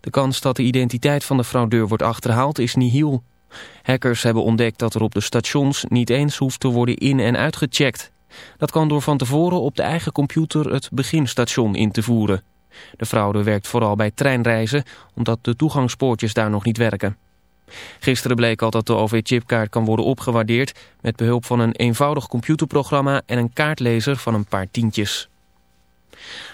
De kans dat de identiteit van de fraudeur wordt achterhaald is nihil. Hackers hebben ontdekt dat er op de stations niet eens hoeft te worden in- en uitgecheckt. Dat kan door van tevoren op de eigen computer het beginstation in te voeren. De fraude werkt vooral bij treinreizen, omdat de toegangspoortjes daar nog niet werken. Gisteren bleek al dat de OV-chipkaart kan worden opgewaardeerd... met behulp van een eenvoudig computerprogramma en een kaartlezer van een paar tientjes.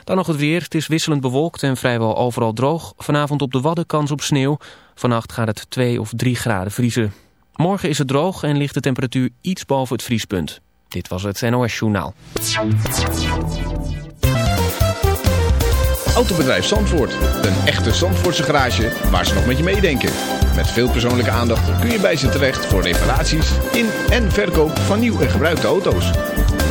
Dan nog het weer. Het is wisselend bewolkt en vrijwel overal droog. Vanavond op de Wadden kans op sneeuw. Vannacht gaat het 2 of 3 graden vriezen. Morgen is het droog en ligt de temperatuur iets boven het vriespunt. Dit was het NOS Journaal. Autobedrijf Zandvoort. Een echte Zandvoortse garage waar ze nog met je meedenken. Met veel persoonlijke aandacht kun je bij ze terecht voor reparaties in en verkoop van nieuw en gebruikte auto's.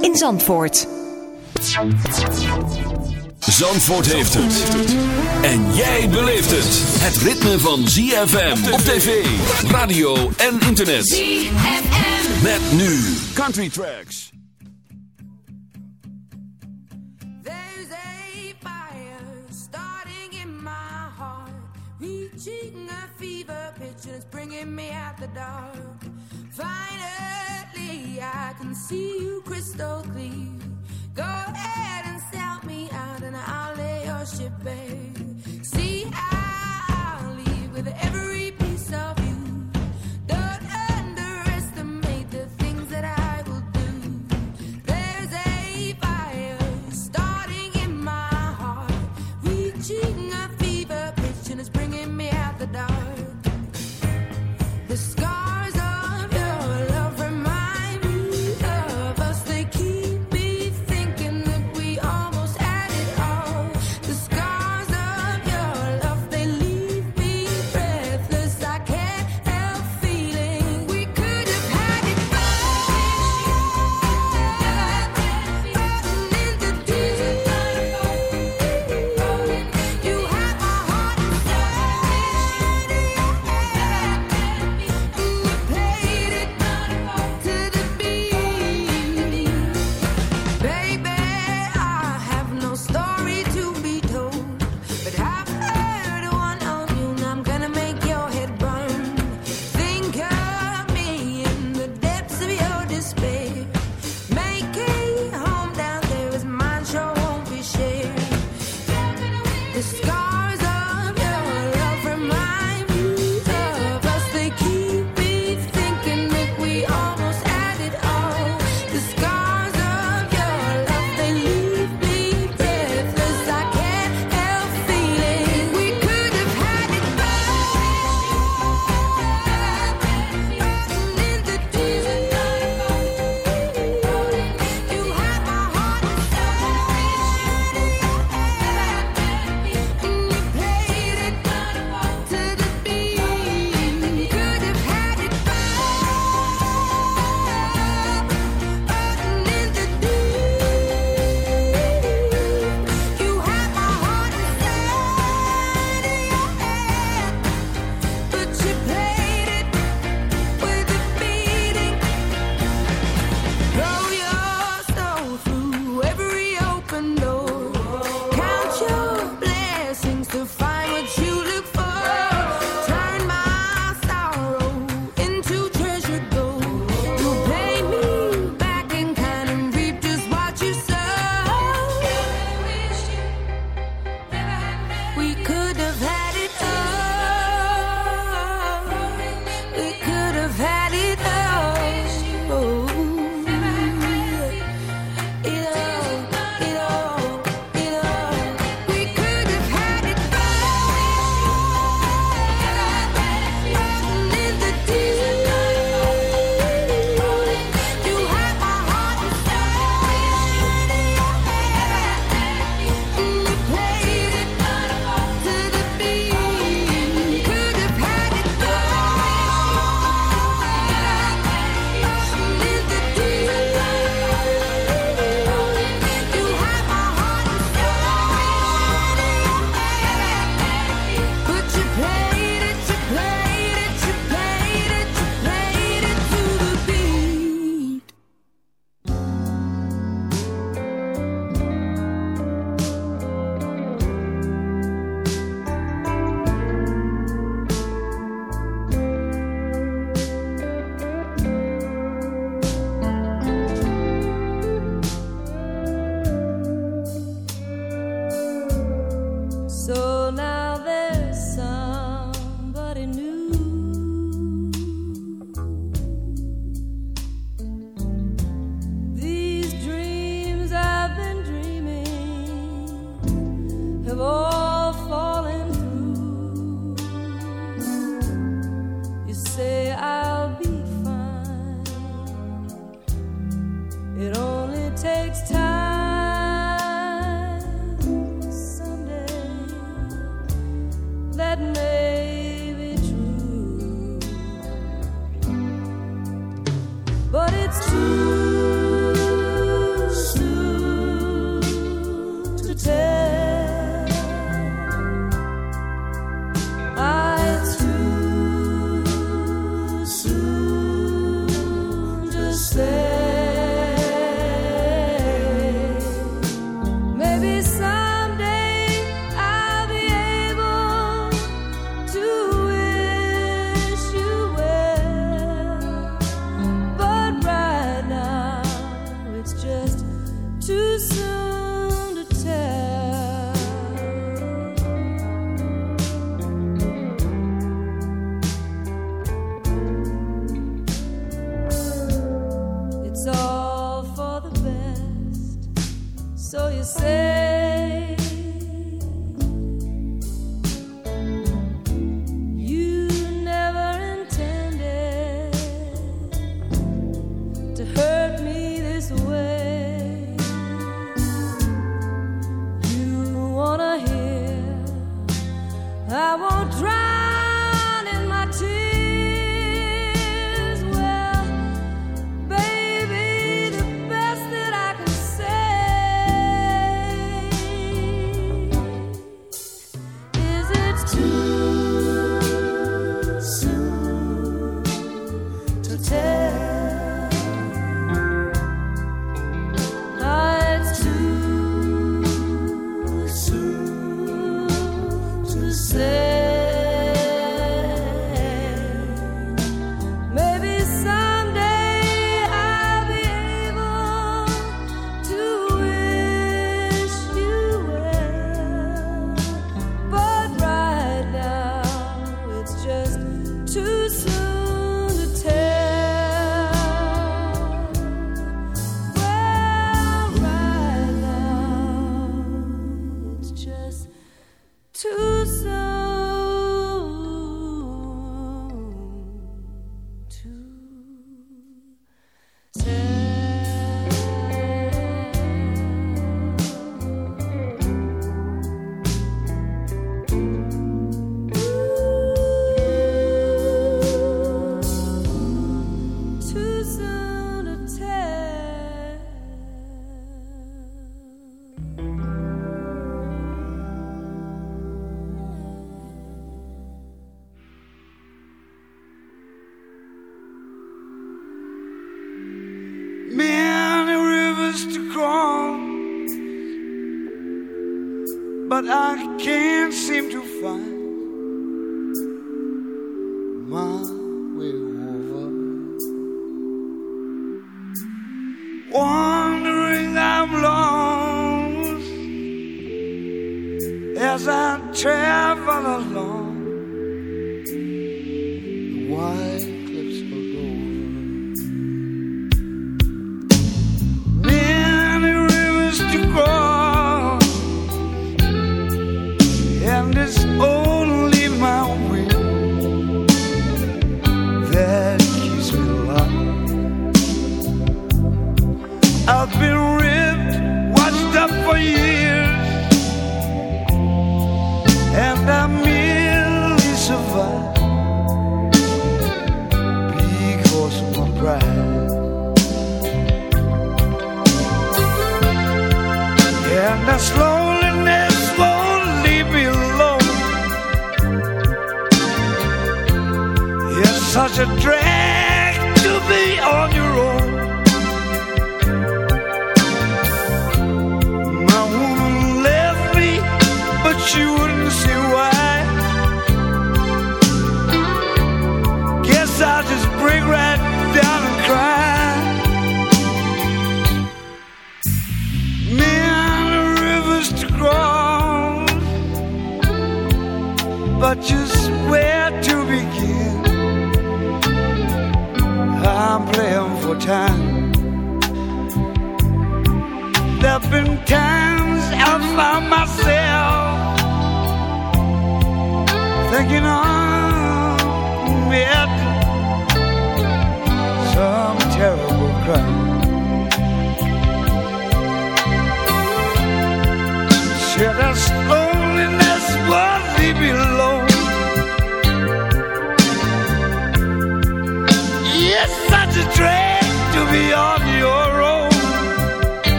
in Zandvoort. Zandvoort heeft het. En jij beleeft het. Het ritme van ZFM op tv, radio en internet. ZFM. Met nu Country Tracks. There's a fire starting in my heart, reaching a fever pitch and it's bringing me out the dark. Finally, I can see you crystal clear. Go ahead and sell me out, and I'll lay your ship bare.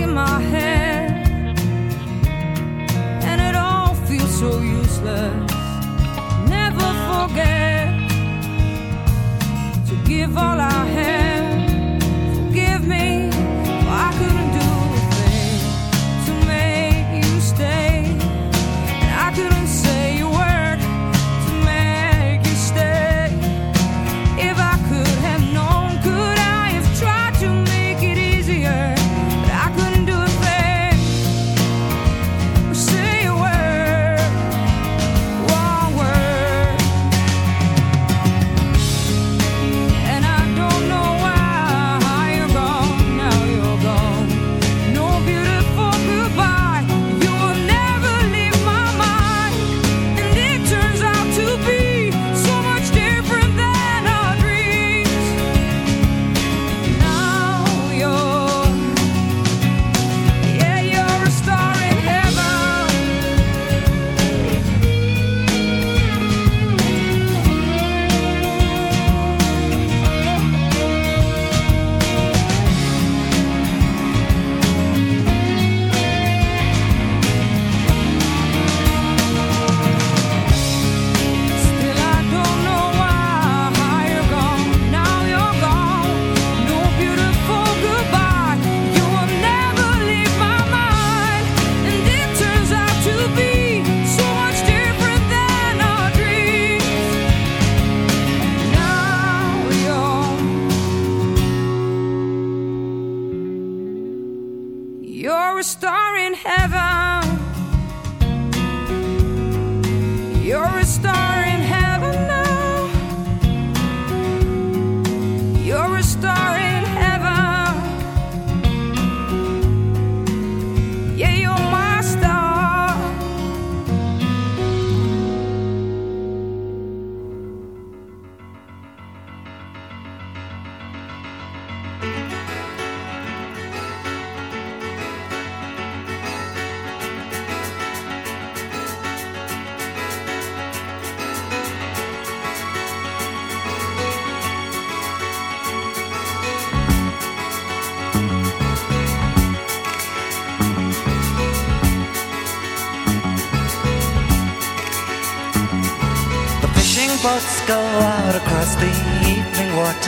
In my head, and it all feels so useless. Never forget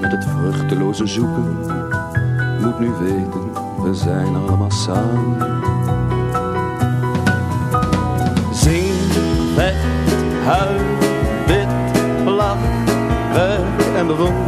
met het vruchteloze zoeken. Moet nu weten, we zijn allemaal samen. Zing, vecht, huil, bid, lach, werk en bewonder.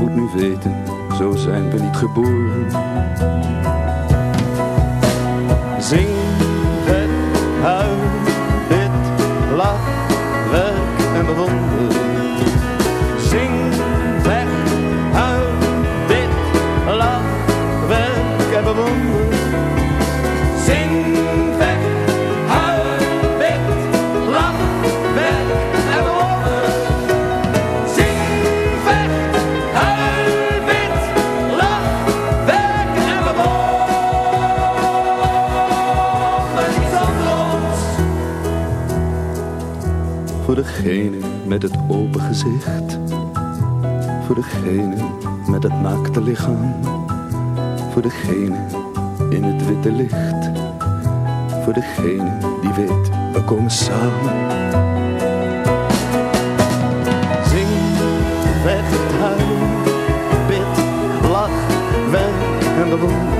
Moet nu weten, zo zijn we niet geboren. Zing, vet, huil, bid, lach, werk en bewonder. Zing, degene met het open gezicht. Voor degene met het naakte lichaam. Voor degene in het witte licht. Voor degene die weet, we komen samen. Zing, vecht, huil, bid, lach, werk en bewonder.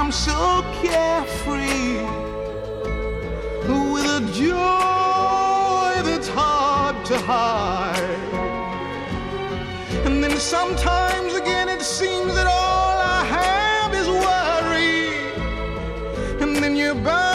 I'm so carefree with a joy that's hard to hide. And then sometimes again it seems that all I have is worry. And then you're bound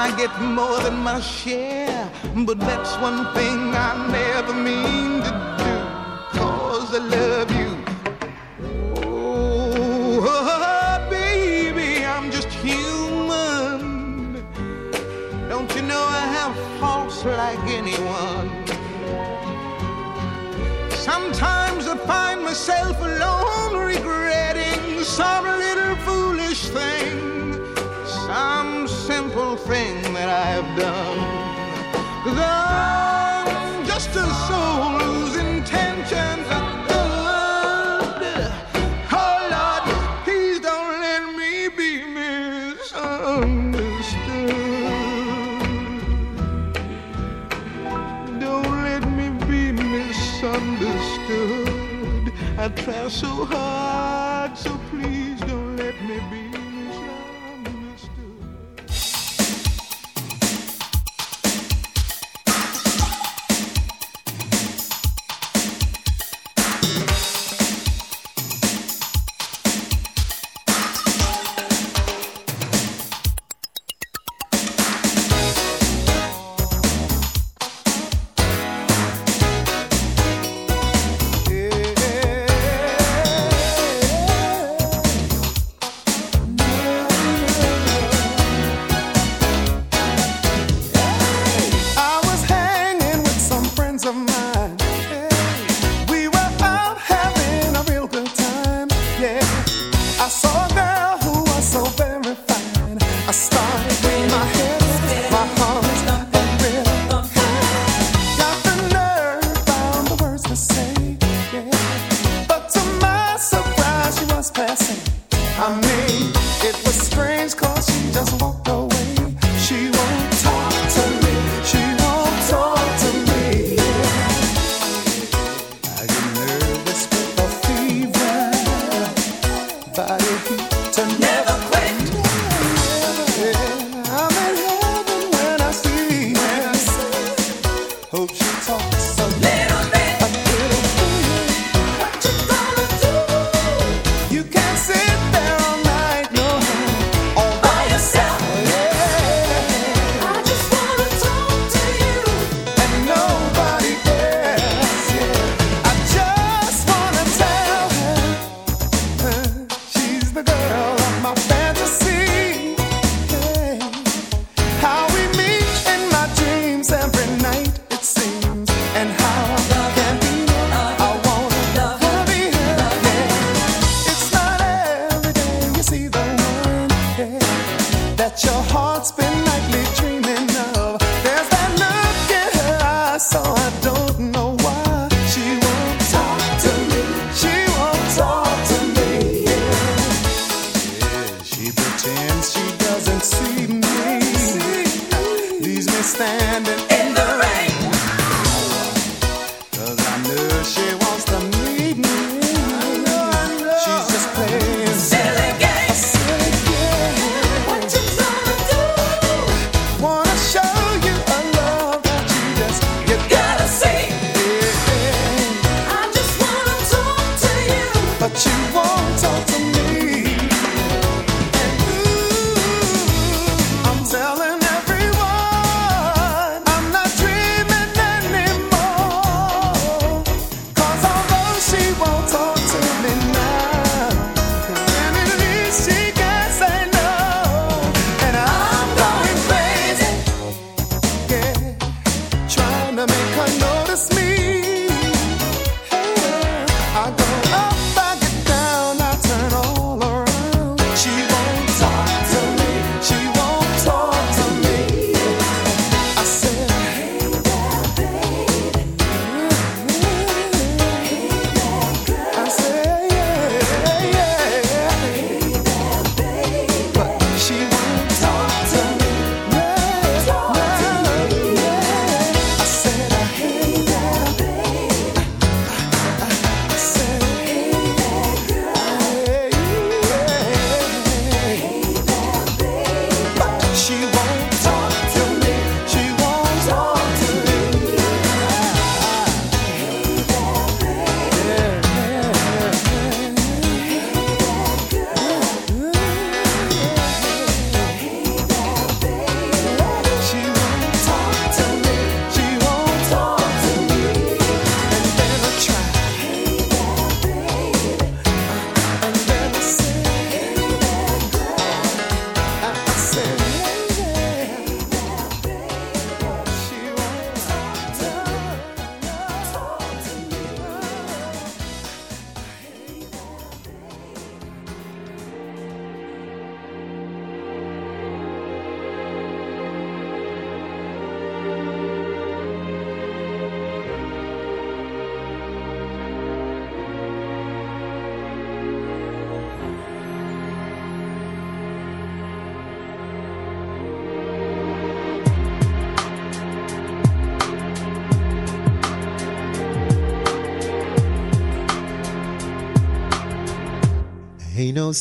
I get more than my share. But that's one thing I never mean to do. Cause I love you. Oh, oh baby, I'm just human. Don't you know I have faults like anyone? Sometimes I find myself alone 守候 Never question. Take a notice me.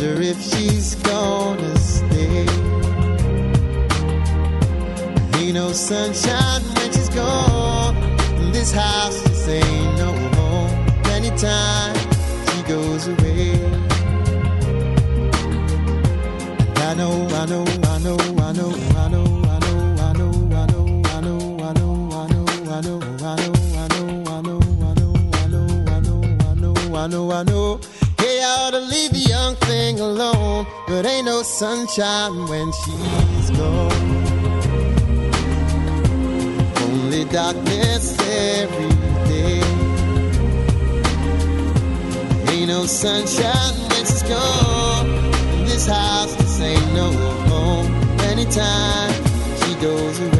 Wonder if she's gonna stay. Ain't no sunshine when she's gone. This house just ain't no home. Anytime she goes away. And I know, I know, I know, I know, I know, I know, I know, ought to leave the young thing alone, but ain't no sunshine when she's gone. Only darkness every day. Ain't no sunshine when she's gone. This house just ain't no home. Anytime she goes away.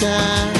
time.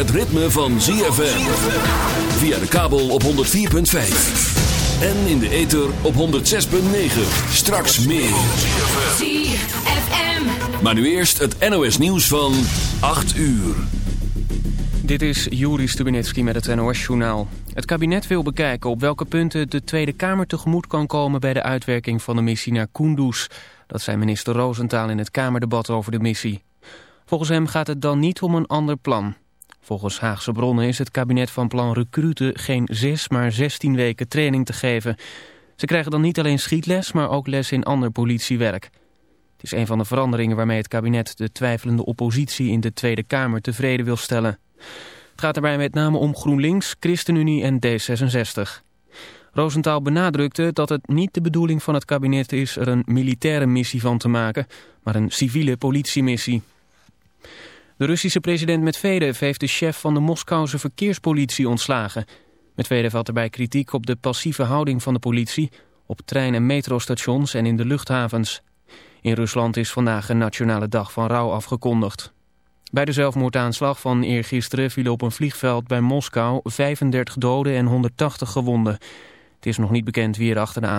Het ritme van ZFM. Via de kabel op 104.5. En in de ether op 106.9. Straks meer. ZFM. Maar nu eerst het NOS nieuws van 8 uur. Dit is Juri Stubinetski met het NOS-journaal. Het kabinet wil bekijken op welke punten de Tweede Kamer tegemoet kan komen... bij de uitwerking van de missie naar Kunduz. Dat zei minister Roosentaal in het Kamerdebat over de missie. Volgens hem gaat het dan niet om een ander plan. Volgens Haagse bronnen is het kabinet van plan recruten geen zes, maar 16 weken training te geven. Ze krijgen dan niet alleen schietles, maar ook les in ander politiewerk. Het is een van de veranderingen waarmee het kabinet de twijfelende oppositie in de Tweede Kamer tevreden wil stellen. Het gaat daarbij met name om GroenLinks, ChristenUnie en D66. Roosentaal benadrukte dat het niet de bedoeling van het kabinet is er een militaire missie van te maken, maar een civiele politiemissie. De Russische president Medvedev heeft de chef van de Moskouse verkeerspolitie ontslagen. Medvedev had erbij kritiek op de passieve houding van de politie op trein- en metrostations en in de luchthavens. In Rusland is vandaag een nationale dag van rouw afgekondigd. Bij de zelfmoordaanslag van eergisteren vielen op een vliegveld bij Moskou 35 doden en 180 gewonden. Het is nog niet bekend wie er achter de aanslag